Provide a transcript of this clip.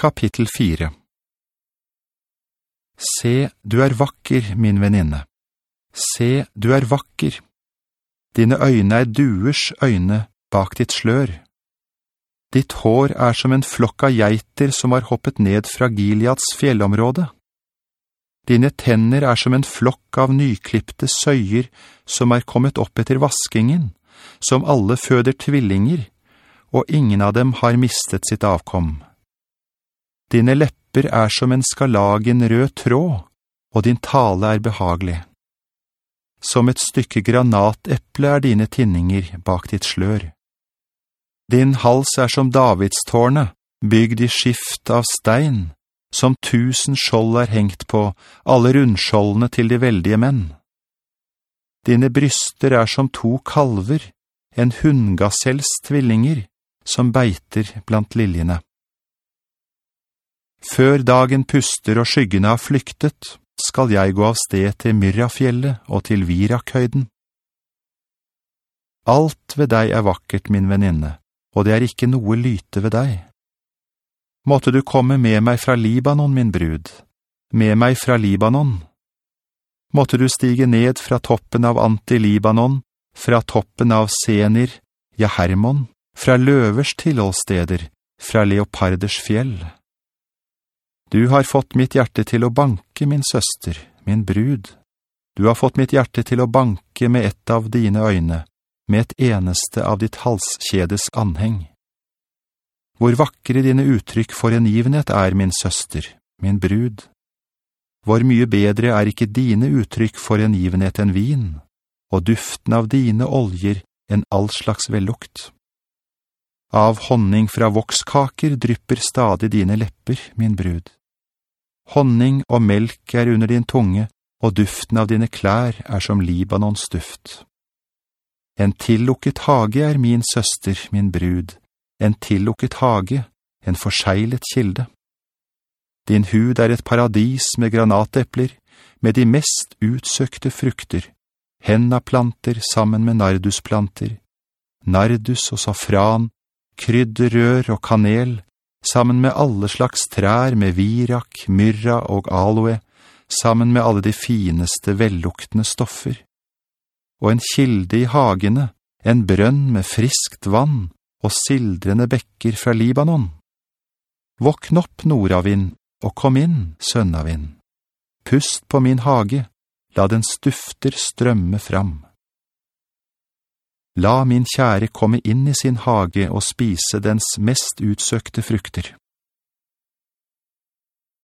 Kapittel 4 Se, du er vakker, min venninne. Se, du er vakker. Dine øyne er duers øyne bak ditt slør. Ditt hår er som en flokk av geiter som har hoppet ned fra Gileads fjellområde. Dine tenner er som en flokk av nyklippte søyer som er kommet opp etter vaskingen, som alle føder tvillinger, og ingen av dem har mistet sitt avkom. Dine lepper er som en skalagen rød tråd, og din tale er behagelig. Som et stykke granateple er dine tinninger bak ditt slør. Din hals er som Davidstårne, bygd i skift av stein, som tusen skjold er hengt på, alle rundskjoldene til de veldige menn. Dine bryster er som to kalver, en hundgassels tvillinger, som beiter blant liljene. Før dagen puster og skyggene har flyktet, skal jeg gå av sted til Myrrafjellet og til Virakhøyden. Alt ved deg er vakkert, min venninne, og det er ikke noe lyte ved deg. Måtte du komme med meg fra Libanon, min brud, med meg fra Libanon. Måtte du stige ned fra toppen av Anti-Libanon, fra toppen av Senir, ja Hermon, fra løvers tilholdssteder, fra Leoparders fjell. Du har fått mitt hjerte til å banke, min søster, min brud. Du har fått mitt hjerte til å banke med ett av dine øyne, med et eneste av ditt halskjedes anheng. Hvor vakre dine uttrykk for en givenhet er, min søster, min brud. Hvor mye bedre er ikke dine uttrykk for en givenhet enn vin, og duften av dine oljer enn all slags vellukt. Av honning fra vokskaker drypper stadig dine lepper, min brud. Honning og melk er under din tunge, og duften av dine klær er som Libanons duft. En tillukket hage er min søster, min brud, en tillukket hage, en forseglet kilde. Din hud er et paradis med granatepler, med de mest utsøkte frukter, hennaplanter sammen med nardusplanter, nardus og safran, krydderrør og kanel, sammen med alle slags trær med virak, myrra og aloe, sammen med alle de fineste velluktende stoffer. Og en kilde i hagene, en brønn med friskt vann, og sildrende bekker fra Libanon. Våkn opp, nordavind, og kom inn, sønnavind. Pust på min hage, la den stufter strømme fram. La min kjære komme inn i sin hage og spise dens mest utsøkte frukter.